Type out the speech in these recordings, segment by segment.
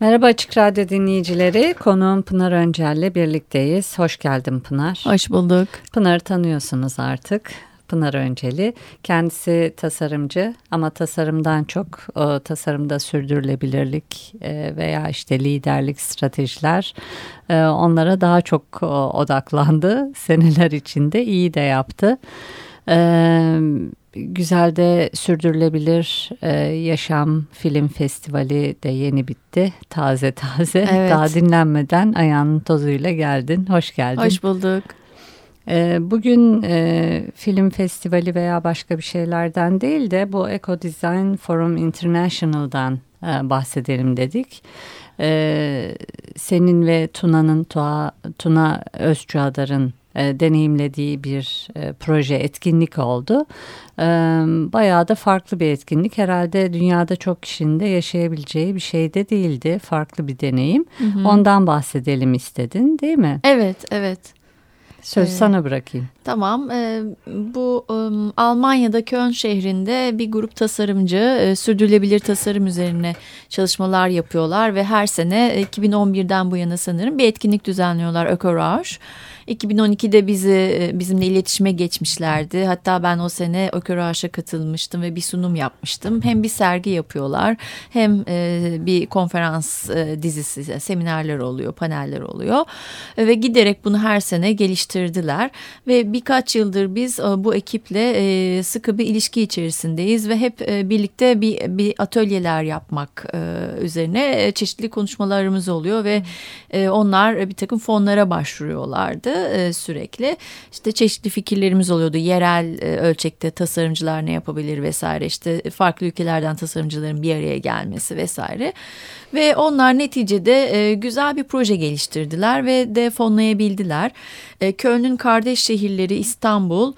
Merhaba Açık Radyo dinleyicileri. Konuğum Pınar Öncel'le birlikteyiz. Hoş geldin Pınar. Hoş bulduk. Pınar'ı tanıyorsunuz artık. Pınar Önceli. Kendisi tasarımcı ama tasarımdan çok o, tasarımda sürdürülebilirlik e, veya işte liderlik stratejiler e, onlara daha çok o, odaklandı. Seneler içinde iyi de yaptı. Evet güzel de sürdürülebilir e, yaşam film festivali de yeni bitti. Taze taze evet. daha dinlenmeden ayağının tozuyla geldin. Hoş geldin. Hoş bulduk. E, bugün e, film festivali veya başka bir şeylerden değil de bu Eco Design Forum International'dan e, bahsedelim dedik. E, senin ve Tuna'nın Tuna, Özçuadar'ın e, deneyimlediği bir e, proje etkinlik oldu. E, bayağı da farklı bir etkinlik. Herhalde dünyada çok kişinin de yaşayabileceği bir şey de değildi. Farklı bir deneyim. Hı hı. Ondan bahsedelim istedin değil mi? Evet, evet. Söz ee, sana bırakayım. Tamam. E, bu e, Almanya'da Köln şehrinde bir grup tasarımcı e, sürdürülebilir tasarım üzerine çalışmalar yapıyorlar ve her sene 2011'den bu yana sanırım bir etkinlik düzenliyorlar Ökorausch. 2012'de bizi e, bizimle iletişime geçmişlerdi. Hatta ben o sene Ökörağaş'a katılmıştım ve bir sunum yapmıştım. Hem bir sergi yapıyorlar hem e, bir konferans e, dizisi, seminerler oluyor, paneller oluyor. Ve giderek bunu her sene geliştirdiler. Ve birkaç yıldır biz bu ekiple sıkı bir ilişki içerisindeyiz ve hep birlikte bir, bir atölyeler yapmak üzerine çeşitli konuşmalarımız oluyor ve onlar bir takım fonlara başvuruyorlardı e, sürekli. İşte çeşitli fikirlerimiz oluyordu. Yerel e, ölçekte tasarımcılar ne yapabilir vesaire. İşte farklı ülkelerden tasarımcıların bir araya gelmesi vesaire. Ve onlar neticede e, güzel bir proje geliştirdiler ve de fonlayabildiler. Köln'ün kardeş şehirleri İstanbul,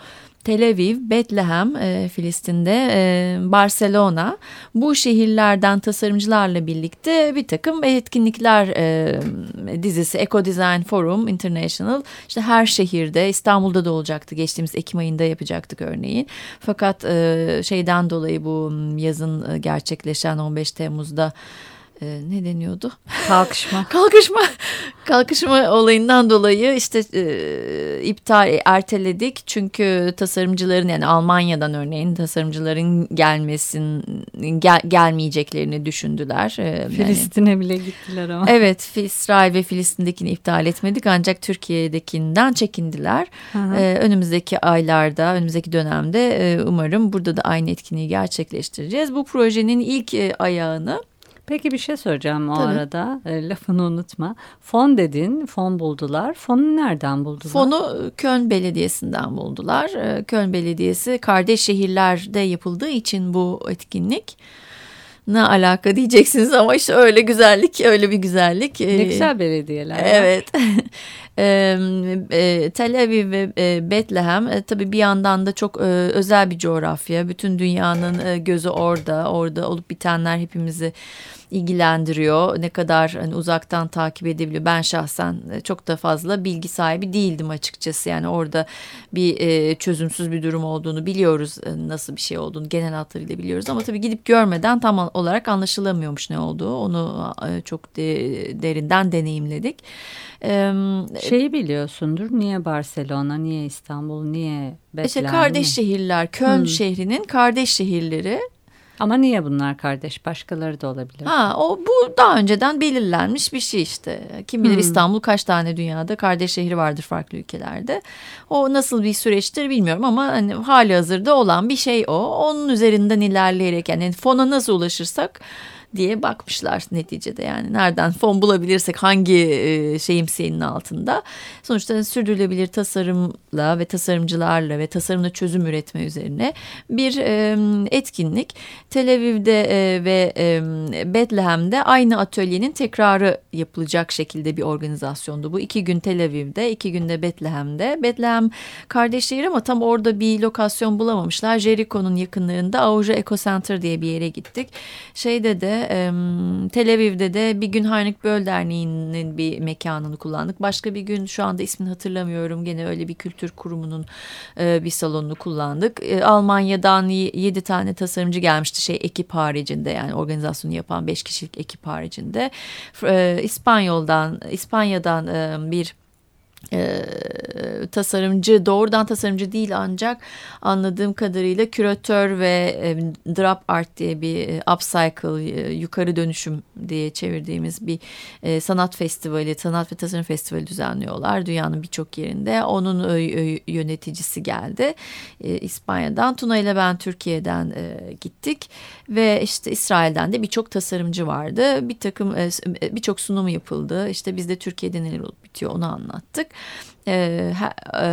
Tel Aviv, Bethlehem e, Filistin'de, e, Barcelona. Bu şehirlerden tasarımcılarla birlikte bir takım etkinlikler e, dizisi Eco Design Forum International. İşte her şehirde İstanbul'da da olacaktı. Geçtiğimiz Ekim ayında yapacaktık örneğin. Fakat e, şeyden dolayı bu yazın e, gerçekleşen 15 Temmuz'da e, ne deniyordu? Kalkışma. kalkışma. Kalkışma olayından dolayı işte e, iptal erteledik. Çünkü tasarımcıların yani Almanya'dan örneğin tasarımcıların gelmesin gel, gelmeyeceklerini düşündüler. E, Filistin'e yani, bile gittiler ama. Evet, İsrail ve Filistin'dekini iptal etmedik ancak Türkiye'dekinden çekindiler. E, önümüzdeki aylarda, önümüzdeki dönemde e, umarım burada da aynı etkinliği gerçekleştireceğiz. Bu projenin ilk e, ayağını Peki bir şey söyleyeceğim o Tabii. arada. E, lafını unutma. Fon dedin, fon buldular. Fonu nereden buldular? Fonu Köln Belediyesi'nden buldular. E, Köln Belediyesi kardeş şehirlerde yapıldığı için bu etkinlik ne alaka diyeceksiniz ama işte öyle güzellik öyle bir güzellik. Ne güzel belediyeler. Evet. e, Tel Aviv ve e, Bethlehem e, tabii bir yandan da çok e, özel bir coğrafya. Bütün dünyanın e, gözü orada. Orada olup bitenler hepimizi ilgilendiriyor. Ne kadar hani uzaktan takip edebiliyor. Ben şahsen e, çok da fazla bilgi sahibi değildim açıkçası. Yani orada bir e, çözümsüz bir durum olduğunu biliyoruz. E, nasıl bir şey olduğunu genel hatlarıyla biliyoruz. Ama tabii gidip görmeden tam olarak anlaşılamıyormuş ne olduğu. Onu e, çok de, derinden deneyimledik. E, Şeyi biliyorsundur. Niye Barcelona, niye İstanbul, niye Bethlehem? İşte kardeş şehirler. Köln hmm. şehrinin kardeş şehirleri. Ama niye bunlar kardeş? Başkaları da olabilir. Ha, o bu daha önceden belirlenmiş bir şey işte. Kim bilir hmm. İstanbul kaç tane dünyada kardeş şehri vardır farklı ülkelerde. O nasıl bir süreçtir bilmiyorum ama hani hali hazırda olan bir şey o. Onun üzerinden ilerleyerek yani fona nasıl ulaşırsak diye bakmışlar neticede yani nereden fon bulabilirsek hangi e, şeyimsiyenin altında. Sonuçta sürdürülebilir tasarımla ve tasarımcılarla ve tasarımla çözüm üretme üzerine bir e, etkinlik. Tel Aviv'de e, ve e, aynı atölyenin tekrarı yapılacak şekilde bir organizasyondu. Bu iki gün Tel Aviv'de, iki günde Bethlehem'de. Bethlehem kardeş şehir ama tam orada bir lokasyon bulamamışlar. Jericho'nun yakınlarında Auja Eco Center diye bir yere gittik. Şeyde de e, Tel Aviv'de de bir gün Heinrich Böll Derneği'nin bir mekanını kullandık. Başka bir gün şu anda ismini hatırlamıyorum. Gene öyle bir kültür kurumunun e, bir salonunu kullandık. E, Almanya'dan yedi tane tasarımcı gelmişti şey ekip haricinde yani organizasyonu yapan beş kişilik ekip haricinde. E, İspanyol'dan İspanya'dan e, bir e, tasarımcı doğrudan tasarımcı değil ancak anladığım kadarıyla küratör ve e, drop art diye bir e, upcycle e, yukarı dönüşüm diye çevirdiğimiz bir e, sanat festivali sanat ve tasarım festivali düzenliyorlar dünyanın birçok yerinde. Onun e, e, yöneticisi geldi. E, İspanya'dan Tuna ile ben Türkiye'den e, gittik ve işte İsrail'den de birçok tasarımcı vardı. Bir takım e, birçok sunum yapıldı. İşte biz de Türkiye'de neler olup bitiyor onu anlattık ee, e,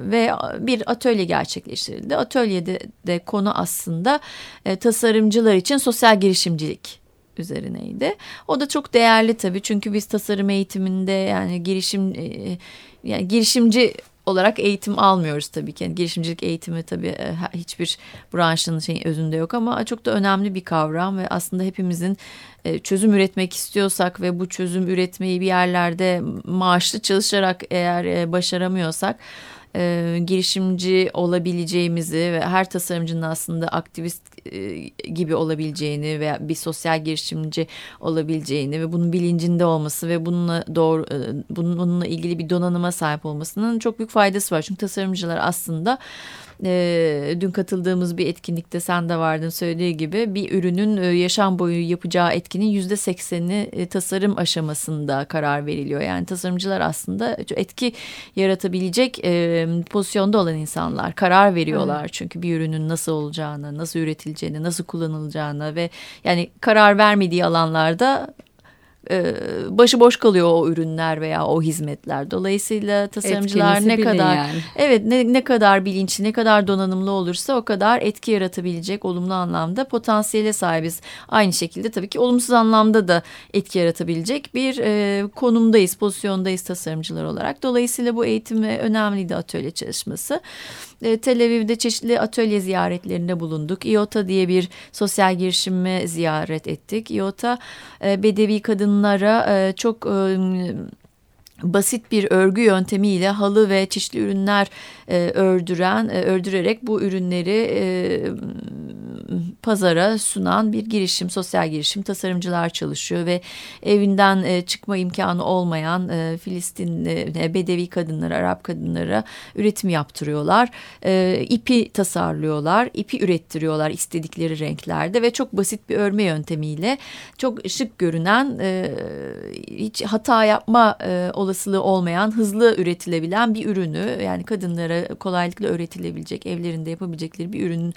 ve bir atölye gerçekleştirildi. Atölyede de konu aslında e, tasarımcılar için sosyal girişimcilik üzerineydi. O da çok değerli tabii çünkü biz tasarım eğitiminde yani girişim e, yani girişimci olarak eğitim almıyoruz tabii ki. Yani girişimcilik eğitimi tabii e, hiçbir branşın şeyin özünde yok ama çok da önemli bir kavram ve aslında hepimizin e, çözüm üretmek istiyorsak ve bu çözüm üretmeyi bir yerlerde maaşlı çalışarak eğer e, başaramıyorsak e, girişimci olabileceğimizi ve her tasarımcının aslında aktivist e, gibi olabileceğini veya bir sosyal girişimci olabileceğini ve bunun bilincinde olması ve bununla doğru e, bununla ilgili bir donanıma sahip olmasının çok büyük faydası var. Çünkü tasarımcılar aslında e, dün katıldığımız bir etkinlikte sen de vardın söylediği gibi bir ürünün e, yaşam boyu yapacağı etkinin yüzde sekseni e, tasarım aşamasında karar veriliyor. Yani tasarımcılar aslında etki yaratabilecek e, pozisyonda olan insanlar karar veriyorlar. Evet. Çünkü bir ürünün nasıl olacağını, nasıl üretileceğini, nasıl kullanılacağını ve yani karar vermediği alanlarda e, başıboş kalıyor o ürünler veya o hizmetler. Dolayısıyla tasarımcılar Etkilisi ne kadar yani. evet ne, ne kadar bilinçli, ne kadar donanımlı olursa o kadar etki yaratabilecek olumlu anlamda potansiyele sahibiz. Aynı şekilde tabii ki olumsuz anlamda da etki yaratabilecek bir e, konumdayız, pozisyondayız tasarımcılar olarak. Dolayısıyla bu eğitim önemliydi atölye çalışması. E, Tel Aviv'de çeşitli atölye ziyaretlerinde bulunduk. IOTA diye bir sosyal girişimi ziyaret ettik. IOTA e, Bedevi kadınlara e, çok basit bir örgü yöntemiyle halı ve çeşitli ürünler e, ördüren, e, ördürerek bu ürünleri e, pazara sunan bir girişim, sosyal girişim. Tasarımcılar çalışıyor ve evinden e, çıkma imkanı olmayan e, e, Bedevi kadınlara, Arap kadınlara üretim yaptırıyorlar. E, ipi tasarlıyorlar, ipi ürettiriyorlar istedikleri renklerde ve çok basit bir örme yöntemiyle çok şık görünen, e, hiç hata yapma olasılığı olmayan, hızlı üretilebilen bir ürünü yani kadınlara kolaylıkla öğretilebilecek, evlerinde yapabilecekleri bir ürünün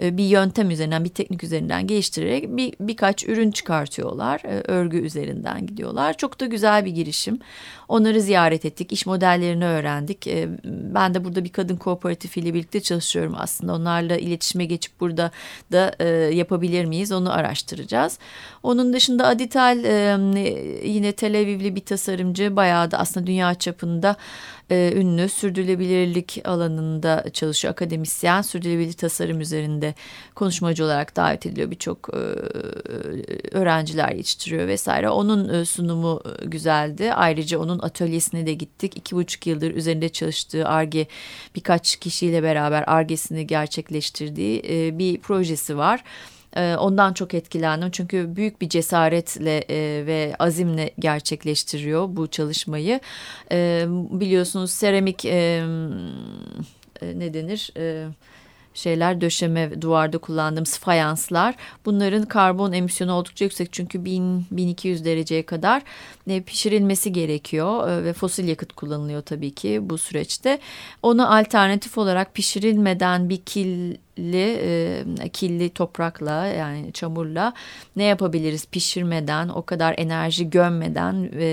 bir yöntem üzerinden bir teknik üzerinden geliştirerek bir birkaç ürün çıkartıyorlar. E, örgü üzerinden gidiyorlar. Çok da güzel bir girişim. Onları ziyaret ettik. iş modellerini öğrendik. E, ben de burada bir kadın kooperatifiyle birlikte çalışıyorum aslında. Onlarla iletişime geçip burada da yapabilir miyiz onu araştıracağız. Onun dışında Adital yine Tel Avivli bir tasarımcı bayağı da aslında dünya çapında e, ünlü sürdürülebilirlik alanında çalışıyor akademisyen sürdürülebilir tasarım üzerinde konuşmacı olarak davet ediliyor. Birçok e, öğrenciler yetiştiriyor vesaire. Onun e, sunumu e, güzeldi. Ayrıca onun atölyesine de gittik. İki buçuk yıldır üzerinde çalıştığı arge birkaç kişiyle beraber argesini gerçekleştirdiği e, bir projesi var. Ee, ondan çok etkilendim çünkü büyük bir cesaretle e, ve azimle gerçekleştiriyor bu çalışmayı. Ee, biliyorsunuz seramik e, ne denir? E, şeyler döşeme duvarda kullandığımız fayanslar bunların karbon emisyonu oldukça yüksek çünkü 1000-1200 dereceye kadar pişirilmesi gerekiyor ve fosil yakıt kullanılıyor tabii ki bu süreçte. Onu alternatif olarak pişirilmeden bir kil e, kirli toprakla yani çamurla ne yapabiliriz pişirmeden o kadar enerji gömmeden e,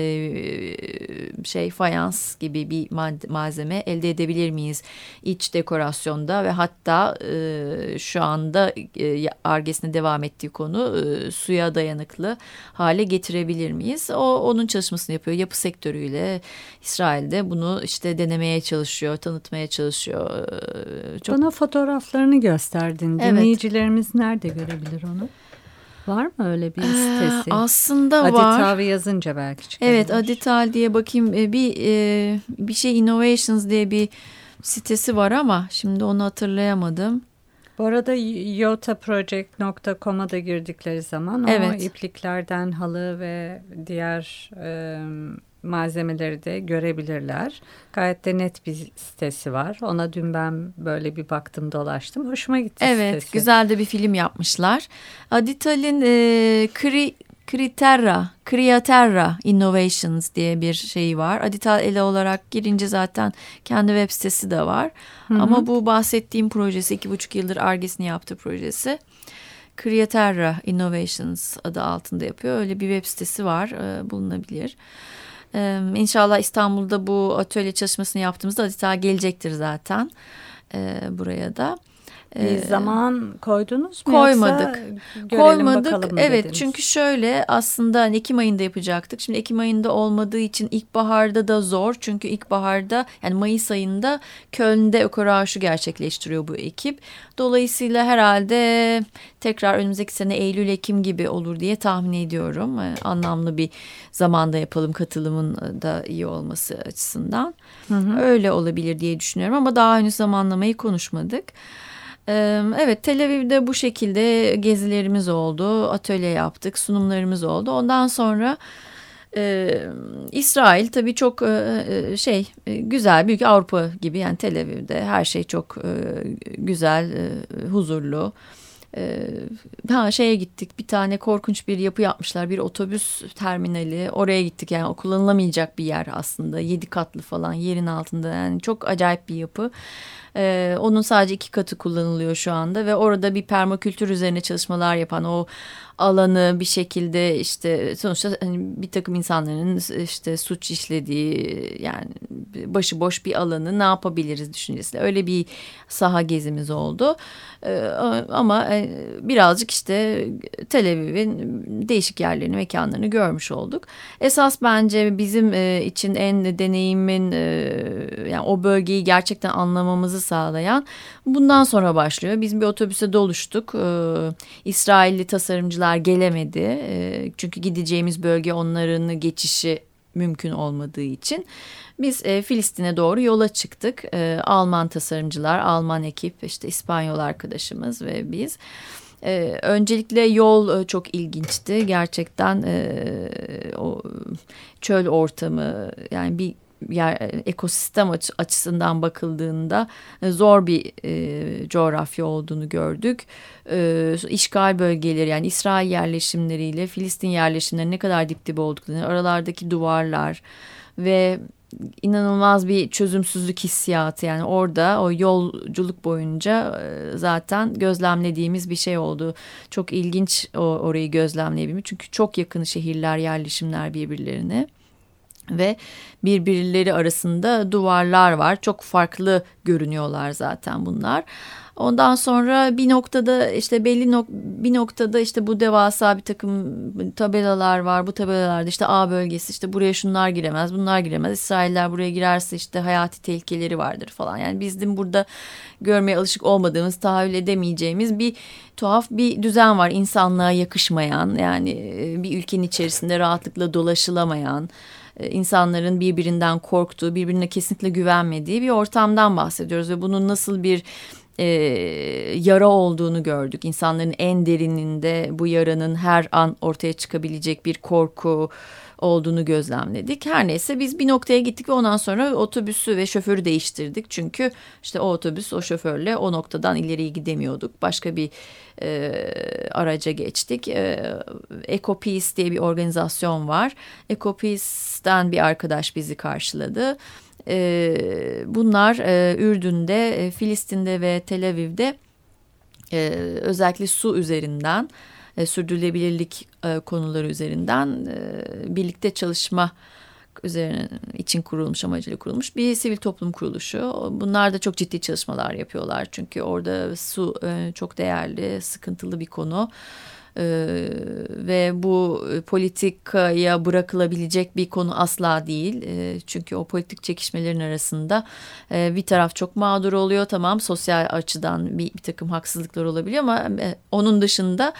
şey fayans gibi bir malzeme elde edebilir miyiz iç dekorasyonda ve hatta e, şu anda e, argesine devam ettiği konu e, suya dayanıklı hale getirebilir miyiz? O onun çalışmasını yapıyor yapı sektörüyle İsrail'de bunu işte denemeye çalışıyor tanıtmaya çalışıyor. E, çok... Bana fotoğraflarını gör gösterdin. Evet. Dinleyicilerimiz nerede görebilir onu? Var mı öyle bir ee, sitesi? Ee, aslında Adital var. Aditavi yazınca belki çıkar. Evet Adital diye bakayım. Ee, bir e, bir şey Innovations diye bir sitesi var ama şimdi onu hatırlayamadım. Bu arada yotaproject.com'a da girdikleri zaman evet. o ipliklerden halı ve diğer e, malzemeleri de görebilirler. Gayet de net bir sitesi var. Ona dün ben böyle bir baktım dolaştım. Hoşuma gitti Evet sitesi. güzel de bir film yapmışlar. Adital'in e, Kri, Kriterra, Kriaterra Innovations diye bir şeyi var. Adital ele olarak girince zaten kendi web sitesi de var. Hı hı. Ama bu bahsettiğim projesi iki buçuk yıldır argesini yaptığı projesi. Kriaterra Innovations adı altında yapıyor. Öyle bir web sitesi var e, bulunabilir. Ee, inşallah İstanbul'da bu atölye çalışmasını yaptığımızda Adita gelecektir zaten e, buraya da. Bir ee, zaman koydunuz mu koymadık. Koymadık. Evet dediniz. çünkü şöyle aslında hani Ekim ayında yapacaktık. Şimdi Ekim ayında olmadığı için ilkbaharda da zor. Çünkü ilkbaharda yani Mayıs ayında Köln'de Ökoraş'ı gerçekleştiriyor bu ekip. Dolayısıyla herhalde tekrar önümüzdeki sene Eylül-Ekim gibi olur diye tahmin ediyorum. Ee, anlamlı bir zamanda yapalım katılımın da iyi olması açısından. Hı hı. Öyle olabilir diye düşünüyorum ama daha henüz zamanlamayı konuşmadık. Evet Tel Aviv'de bu şekilde gezilerimiz oldu, atölye yaptık, sunumlarımız oldu. Ondan sonra e, İsrail tabii çok e, şey e, güzel, büyük Avrupa gibi yani Tel Aviv'de her şey çok e, güzel, e, huzurlu. Ee, ha şeye gittik bir tane korkunç bir yapı yapmışlar bir otobüs terminali oraya gittik yani kullanılamayacak bir yer aslında yedi katlı falan yerin altında yani çok acayip bir yapı ee, onun sadece iki katı kullanılıyor şu anda ve orada bir permakültür üzerine çalışmalar yapan o alanı bir şekilde işte sonuçta hani bir takım insanların işte suç işlediği yani başıboş bir alanı ne yapabiliriz düşüncesiyle öyle bir saha gezimiz oldu. Ee, ama e, birazcık işte Tel Aviv'in değişik yerlerini, mekanlarını görmüş olduk. Esas bence bizim e, için en deneyimin e, yani o bölgeyi gerçekten anlamamızı sağlayan bundan sonra başlıyor. Biz bir otobüse doluştuk. İsrailli tasarımcılar gelemedi. Çünkü gideceğimiz bölge onların geçişi mümkün olmadığı için biz e, Filistin'e doğru yola çıktık. E, Alman tasarımcılar, Alman ekip, işte İspanyol arkadaşımız ve biz. Ee, öncelikle yol e, çok ilginçti. Gerçekten e, o çöl ortamı yani bir yer ekosistem açı, açısından bakıldığında e, zor bir e, coğrafya olduğunu gördük. E, işgal bölgeleri yani İsrail yerleşimleriyle Filistin yerleşimleri ne kadar dip dibe olduklarını, aralardaki duvarlar ve inanılmaz bir çözümsüzlük hissiyatı yani orada o yolculuk boyunca e, zaten gözlemlediğimiz bir şey oldu. Çok ilginç orayı gözlemleyebilmek çünkü çok yakın şehirler yerleşimler birbirlerine ve birbirleri arasında duvarlar var. Çok farklı görünüyorlar zaten bunlar. Ondan sonra bir noktada işte belli nok bir noktada işte bu devasa bir takım tabelalar var. Bu tabelalarda işte A bölgesi işte buraya şunlar giremez, bunlar giremez. İsrailler buraya girerse işte hayati tehlikeleri vardır falan. Yani bizim burada görmeye alışık olmadığımız, tahayyül edemeyeceğimiz bir tuhaf bir düzen var. İnsanlığa yakışmayan yani e, bir ülkenin içerisinde rahatlıkla dolaşılamayan insanların birbirinden korktuğu, birbirine kesinlikle güvenmediği bir ortamdan bahsediyoruz ve bunun nasıl bir e, yara olduğunu gördük. İnsanların en derininde bu yaranın her an ortaya çıkabilecek bir korku olduğunu gözlemledik. Her neyse biz bir noktaya gittik ve ondan sonra otobüsü ve şoförü değiştirdik. Çünkü işte o otobüs o şoförle o noktadan ileriye gidemiyorduk. Başka bir e, araca geçtik. E, Ecopeace diye bir organizasyon var. Ecopeace'den bir arkadaş bizi karşıladı. E, bunlar e, Ürdün'de, e, Filistin'de ve Tel Aviv'de e, özellikle su üzerinden e, sürdürülebilirlik e, konuları üzerinden e, birlikte çalışma üzerine için kurulmuş amacıyla kurulmuş bir sivil toplum kuruluşu. Bunlar da çok ciddi çalışmalar yapıyorlar çünkü orada su e, çok değerli, sıkıntılı bir konu. Ee, ve bu politikaya bırakılabilecek bir konu asla değil. Ee, çünkü o politik çekişmelerin arasında e, bir taraf çok mağdur oluyor. Tamam sosyal açıdan bir, bir takım haksızlıklar olabiliyor ama e, onun dışında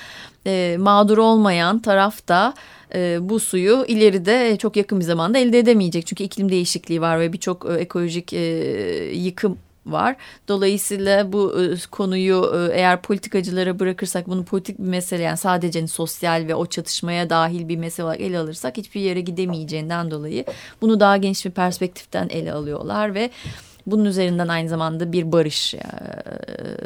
e, mağdur olmayan taraf da e, bu suyu ileride çok yakın bir zamanda elde edemeyecek. Çünkü iklim değişikliği var ve birçok e, ekolojik e, yıkım var. Dolayısıyla bu e, konuyu e, eğer politikacılara bırakırsak bunu politik bir mesele yani sadece hani sosyal ve o çatışmaya dahil bir mesele olarak ele alırsak hiçbir yere gidemeyeceğinden dolayı bunu daha geniş bir perspektiften ele alıyorlar ve bunun üzerinden aynı zamanda bir barış e,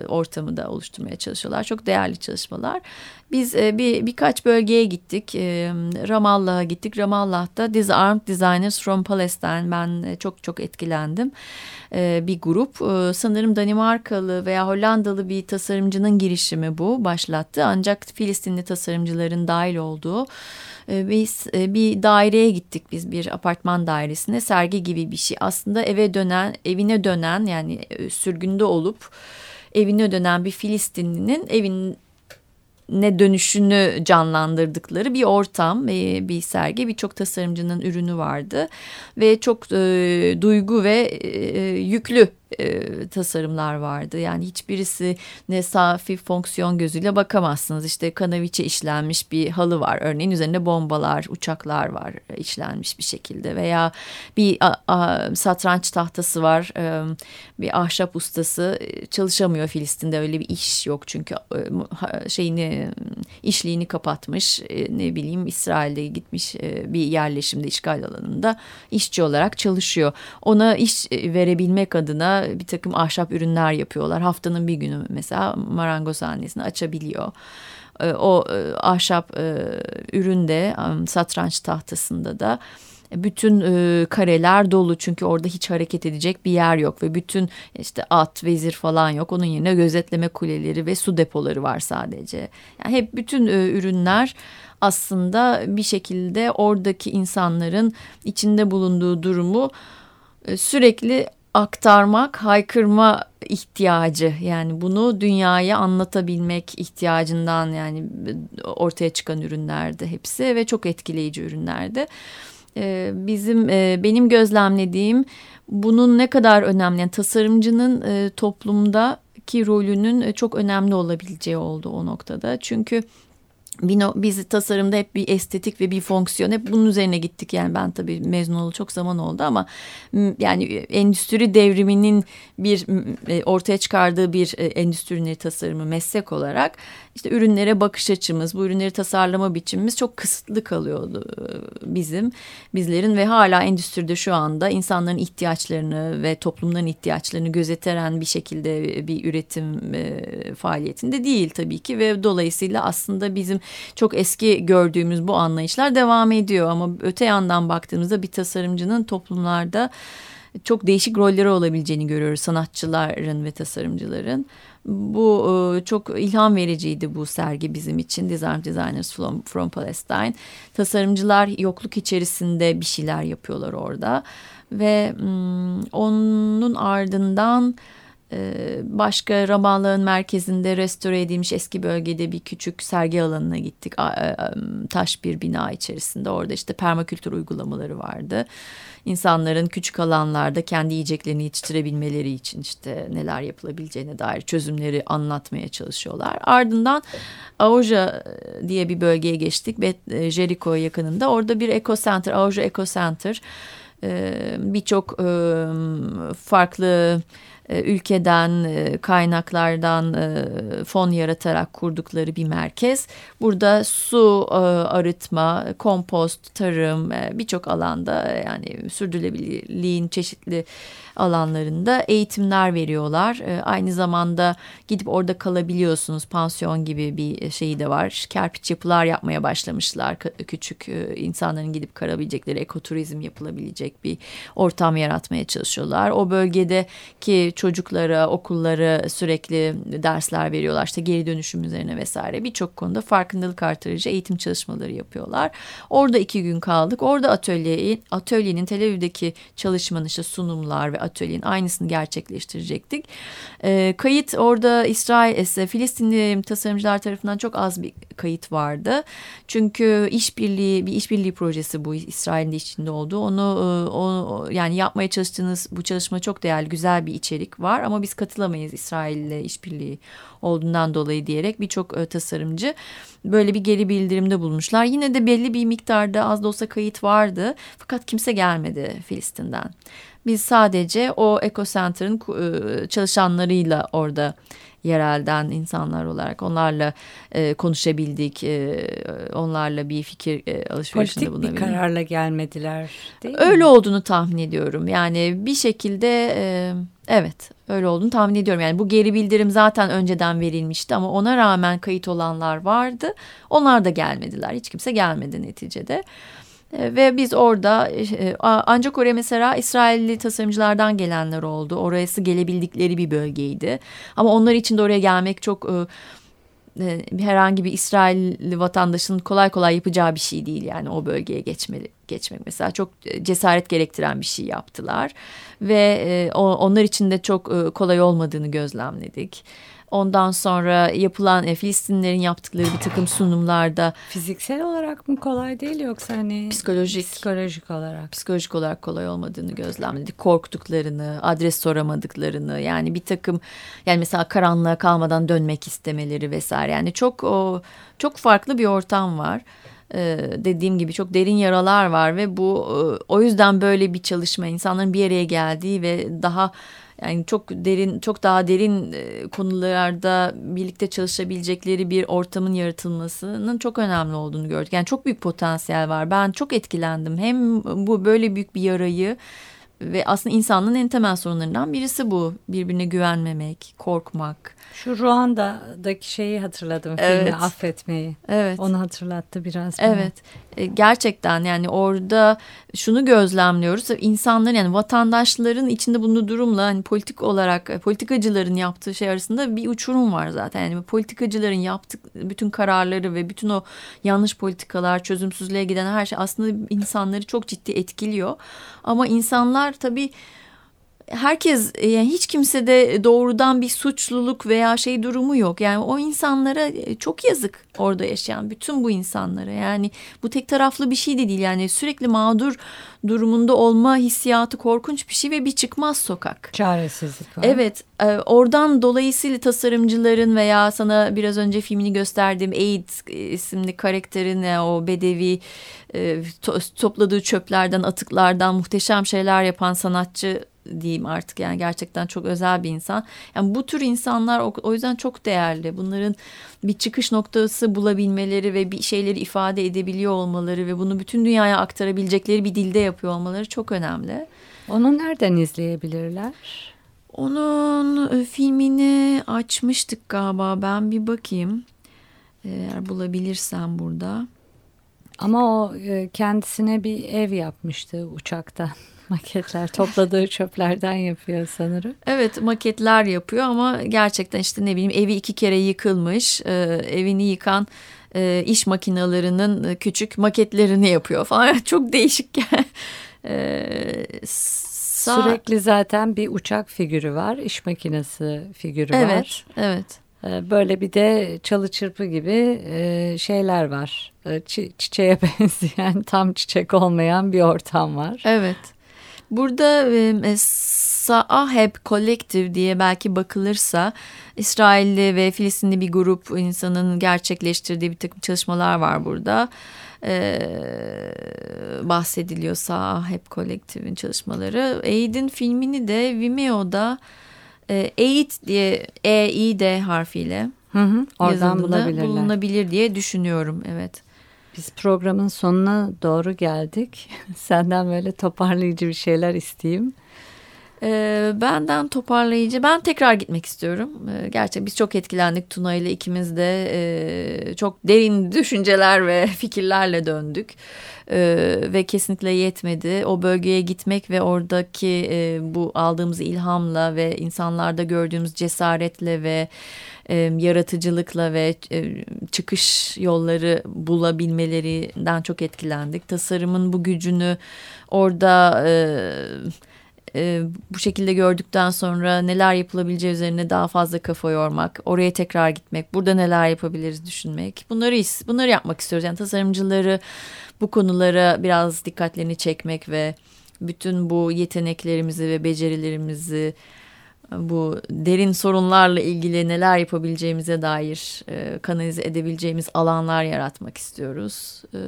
ortamı da oluşturmaya çalışıyorlar. Çok değerli çalışmalar. Biz e, bir birkaç bölgeye gittik. E, Ramallah'a gittik. Ramallah'ta Disarmed Designers from Palestine ben çok çok etkilendim. Bir grup sanırım Danimarkalı veya Hollandalı bir tasarımcının girişimi bu başlattı. Ancak Filistinli tasarımcıların dahil olduğu ee, biz e, bir daireye gittik biz bir apartman dairesine sergi gibi bir şey aslında eve dönen evine dönen yani e, sürgünde olup evine dönen bir Filistinlinin evin ne dönüşünü canlandırdıkları bir ortam, e, bir sergi, birçok tasarımcının ürünü vardı. Ve çok e, duygu ve e, yüklü e, tasarımlar vardı. Yani hiçbirisi ne safi fonksiyon gözüyle bakamazsınız. İşte kanaviçe işlenmiş bir halı var. Örneğin üzerinde bombalar, uçaklar var işlenmiş bir şekilde veya bir a, a, satranç tahtası var. E, bir ahşap ustası e, çalışamıyor Filistin'de öyle bir iş yok çünkü e, şeyini işliğini kapatmış. E, ne bileyim İsrail'de gitmiş e, bir yerleşimde işgal alanında işçi olarak çalışıyor. Ona iş e, verebilmek adına bir takım ahşap ürünler yapıyorlar. Haftanın bir günü mesela marangozhanesini açabiliyor. Ee, o e, ahşap e, üründe satranç tahtasında da bütün e, kareler dolu çünkü orada hiç hareket edecek bir yer yok ve bütün işte at, vezir falan yok. Onun yerine gözetleme kuleleri ve su depoları var sadece. Yani hep bütün ürünler aslında bir şekilde oradaki insanların içinde bulunduğu durumu sürekli aktarmak, haykırma ihtiyacı yani bunu dünyaya anlatabilmek ihtiyacından yani ortaya çıkan ürünlerdi hepsi ve çok etkileyici ürünlerdi. Ee, bizim e, benim gözlemlediğim bunun ne kadar önemli yani tasarımcının e, toplumdaki rolünün e, çok önemli olabileceği oldu o noktada. Çünkü biz tasarımda hep bir estetik ve bir fonksiyon hep bunun üzerine gittik. Yani ben tabii mezun olalı çok zaman oldu ama yani endüstri devriminin bir e, ortaya çıkardığı bir e, endüstri tasarımı meslek olarak işte ürünlere bakış açımız, bu ürünleri tasarlama biçimimiz çok kısıtlı kalıyordu bizim, bizlerin ve hala endüstride şu anda insanların ihtiyaçlarını ve toplumların ihtiyaçlarını gözeteren bir şekilde bir üretim faaliyetinde değil tabii ki ve dolayısıyla aslında bizim çok eski gördüğümüz bu anlayışlar devam ediyor ama öte yandan baktığımızda bir tasarımcının toplumlarda çok değişik rolleri olabileceğini görüyoruz sanatçıların ve tasarımcıların. Bu e, çok ilham vericiydi bu sergi bizim için. Design Designers from, from Palestine. Tasarımcılar yokluk içerisinde bir şeyler yapıyorlar orada. Ve onun ardından başka Ramallah'ın merkezinde restore edilmiş eski bölgede bir küçük sergi alanına gittik. E, taş bir bina içerisinde. Orada işte permakültür uygulamaları vardı insanların küçük alanlarda kendi yiyeceklerini yetiştirebilmeleri için işte neler yapılabileceğine dair çözümleri anlatmaya çalışıyorlar. Ardından Aoja e, diye bir bölgeye geçtik e, Jericho yakınında orada bir Eco Center, Aoja Eco Center birçok farklı ülkeden e, kaynaklardan e, fon yaratarak kurdukları bir merkez. Burada su arıtma, kompost, tarım birçok alanda yani sürdürülebilirliğin çeşitli alanlarında eğitimler veriyorlar. Aynı zamanda gidip orada kalabiliyorsunuz. Pansiyon gibi bir şeyi de var. Kerpiç yapılar yapmaya başlamışlar. Küçük insanların gidip kalabilecekleri ekoturizm yapılabilecek bir ortam yaratmaya çalışıyorlar. O bölgedeki çocuklara, okullara sürekli dersler veriyorlar. İşte geri dönüşüm üzerine vesaire. Birçok konuda farkındalık artırıcı eğitim çalışmaları yapıyorlar. Orada iki gün kaldık. Orada atölye, atölyenin Tel Aviv'deki çalışmanın işte sunumlar ve atölyenin aynısını gerçekleştirecektik. E, kayıt orada İsrail, Filistinli tasarımcılar tarafından çok az bir kayıt vardı. Çünkü işbirliği bir işbirliği projesi bu İsrail'in de içinde olduğu. Onu, e, o, yani yapmaya çalıştığınız bu çalışma çok değerli, güzel bir içerik var ama biz katılamayız İsrail ile işbirliği olduğundan dolayı diyerek birçok e, tasarımcı böyle bir geri bildirimde bulmuşlar. Yine de belli bir miktarda az da olsa kayıt vardı fakat kimse gelmedi Filistin'den. Biz sadece o Eco Center'ın e, çalışanlarıyla orada yerelden insanlar olarak onlarla e, konuşabildik. E, onlarla bir fikir e, alışverişinde bulunabildik. Politik bir kararla gelmediler değil Öyle mi? olduğunu tahmin ediyorum. Yani bir şekilde e, evet öyle olduğunu tahmin ediyorum. Yani bu geri bildirim zaten önceden verilmişti ama ona rağmen kayıt olanlar vardı. Onlar da gelmediler. Hiç kimse gelmedi neticede. E, ve biz orada e, ancak oraya mesela İsrailli tasarımcılardan gelenler oldu. Orası gelebildikleri bir bölgeydi. Ama onlar için de oraya gelmek çok e, herhangi bir İsrailli vatandaşın kolay kolay yapacağı bir şey değil yani o bölgeye geçmeli geçmek mesela çok cesaret gerektiren bir şey yaptılar ve onlar için de çok kolay olmadığını gözlemledik. Ondan sonra yapılan e, Filistinlerin yaptıkları bir takım sunumlarda. Fiziksel olarak mı kolay değil yoksa hani psikolojik psikolojik olarak psikolojik olarak kolay olmadığını gözlemledik. Korktuklarını, adres soramadıklarını yani bir takım yani mesela karanlığa kalmadan dönmek istemeleri vesaire. Yani çok o çok farklı bir ortam var. Ee, dediğim gibi çok derin yaralar var ve bu e, o yüzden böyle bir çalışma insanların bir araya geldiği ve daha yani çok derin çok daha derin e, konularda birlikte çalışabilecekleri bir ortamın yaratılmasının çok önemli olduğunu gördük. Yani çok büyük potansiyel var. Ben çok etkilendim. Hem bu böyle büyük bir yarayı ve aslında insanlığın en temel sorunlarından birisi bu. Birbirine güvenmemek, korkmak. Şu Ruanda'daki şeyi hatırladım evet. filmi affetmeyi. Evet. Onu hatırlattı biraz. Bana. Evet. E, gerçekten yani orada şunu gözlemliyoruz. İnsanların yani vatandaşların içinde bulunduğu durumla hani politik olarak e, politikacıların yaptığı şey arasında bir uçurum var zaten. Yani politikacıların yaptık bütün kararları ve bütün o yanlış politikalar, çözümsüzlüğe giden her şey aslında insanları çok ciddi etkiliyor. Ama insanlar tabii herkes e, yani hiç kimse de doğrudan bir suçluluk veya şey durumu yok. Yani o insanlara e, çok yazık orada yaşayan bütün bu insanlara. Yani bu tek taraflı bir şey de değil. Yani sürekli mağdur durumunda olma hissiyatı korkunç bir şey ve bir çıkmaz sokak. Çaresizlik var. Evet. E, oradan dolayısıyla tasarımcıların veya sana biraz önce filmini gösterdiğim Aid isimli karakterin o bedevi topladığı çöplerden atıklardan muhteşem şeyler yapan sanatçı diyeyim artık yani gerçekten çok özel bir insan. Yani bu tür insanlar o, yüzden çok değerli. Bunların bir çıkış noktası bulabilmeleri ve bir şeyleri ifade edebiliyor olmaları ve bunu bütün dünyaya aktarabilecekleri bir dilde yapıyor olmaları çok önemli. Onu nereden izleyebilirler? Onun e, filmini açmıştık galiba. Ben bir bakayım. Eğer bulabilirsem burada. Ama o e, kendisine bir ev yapmıştı uçakta maketler topladığı çöplerden yapıyor sanırım. Evet maketler yapıyor ama gerçekten işte ne bileyim evi iki kere yıkılmış e, evini yıkan e, iş makinalarının küçük maketlerini yapıyor falan çok değişik. e, sağ... Sürekli zaten bir uçak figürü var iş makinesi figürü evet, var. Evet evet. E, böyle bir de çalı çırpı gibi e, şeyler var. E, çi çiçeğe benzeyen tam çiçek olmayan bir ortam var. Evet. Burada e, Saaheb Collective diye belki bakılırsa İsrailli ve Filistinli bir grup insanın gerçekleştirdiği bir takım çalışmalar var burada. Ee, bahsediliyor Saaheb Collective'in çalışmaları. Aid'in filmini de Vimeo'da e, Aid diye E-I-D harfiyle hı hı, oradan bulabilirler. bulunabilir diye düşünüyorum. Evet. Biz programın sonuna doğru geldik. Senden böyle toparlayıcı bir şeyler isteyeyim. E, benden toparlayıcı ben tekrar gitmek istiyorum. E, gerçekten biz çok etkilendik Tuna ile ikimiz de e, çok derin düşünceler ve fikirlerle döndük. E, ve kesinlikle yetmedi. O bölgeye gitmek ve oradaki e, bu aldığımız ilhamla ve insanlarda gördüğümüz cesaretle ve e, yaratıcılıkla ve e, çıkış yolları bulabilmelerinden çok etkilendik. Tasarımın bu gücünü orada e, e, bu şekilde gördükten sonra neler yapılabileceği üzerine daha fazla kafa yormak, oraya tekrar gitmek, burada neler yapabiliriz düşünmek. Bunları bunları yapmak istiyoruz. Yani tasarımcıları bu konulara biraz dikkatlerini çekmek ve bütün bu yeteneklerimizi ve becerilerimizi bu derin sorunlarla ilgili neler yapabileceğimize dair e, kanalize edebileceğimiz alanlar yaratmak istiyoruz. E,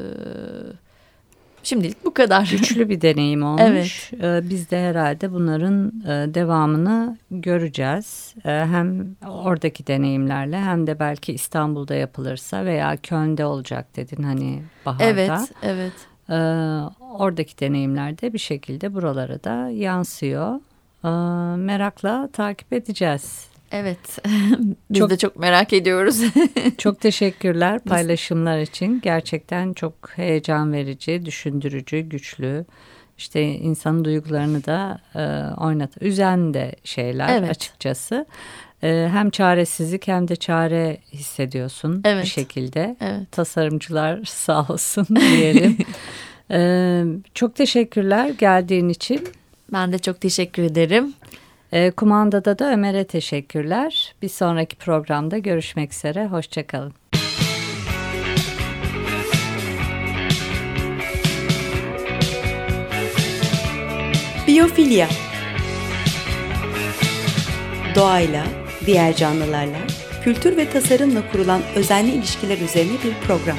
şimdilik bu kadar. Güçlü bir deneyim olmuş. Evet. E, biz de herhalde bunların e, devamını göreceğiz. E, hem oradaki deneyimlerle hem de belki İstanbul'da yapılırsa veya Köln'de olacak dedin hani baharda. Evet, evet. E, oradaki deneyimler de bir şekilde buralara da yansıyor merakla takip edeceğiz. Evet, biz çok, de çok merak ediyoruz. çok teşekkürler paylaşımlar için. Gerçekten çok heyecan verici, düşündürücü, güçlü. İşte insanın duygularını da e, oynat, üzen de şeyler evet. açıkçası. E, hem çaresizlik hem de çare hissediyorsun evet. bir şekilde. Evet. Tasarımcılar sağ olsun diyelim. e, çok teşekkürler geldiğin için. Ben de çok teşekkür ederim. E, kumandada da Ömer'e teşekkürler. Bir sonraki programda görüşmek üzere. Hoşçakalın. Biyofilya Doğayla, diğer canlılarla, kültür ve tasarımla kurulan özenli ilişkiler üzerine bir program.